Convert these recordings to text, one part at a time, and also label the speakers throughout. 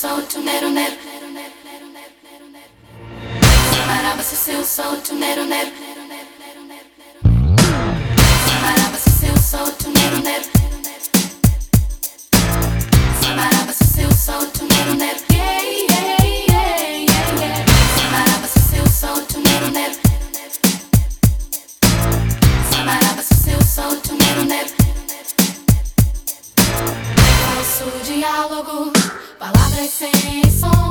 Speaker 1: solto, nero, nero. Samaraba, se seu solto, nero, nero. Samaraba, se seu solto, nero, nero. Samaraba, se seu solto, nero, nero. Yeah, yeah, yeah, yeah, yeah. Samaraba, se seu solto, nero, nero. Samaraba, se seu solto, nero, nero. Falso diálogo, palavras sem som.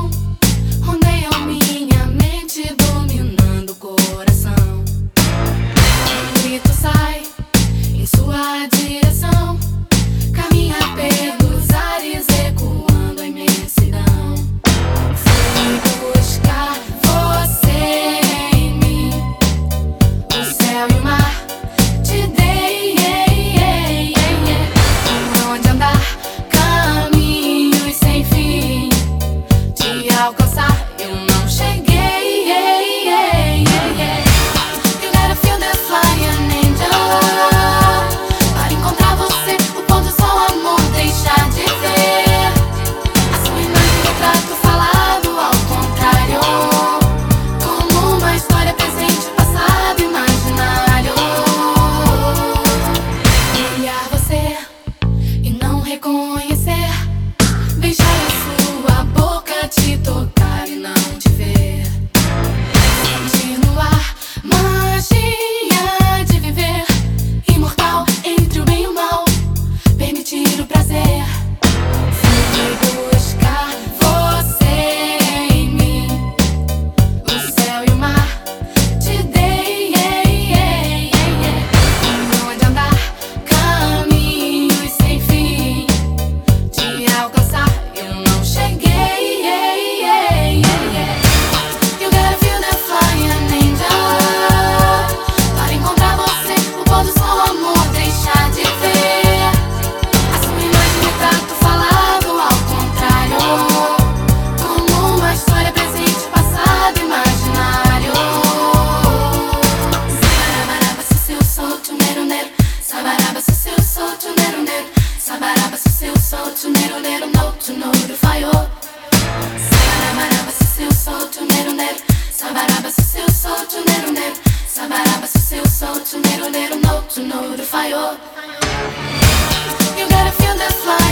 Speaker 1: to notify you. You gotta feel the fire.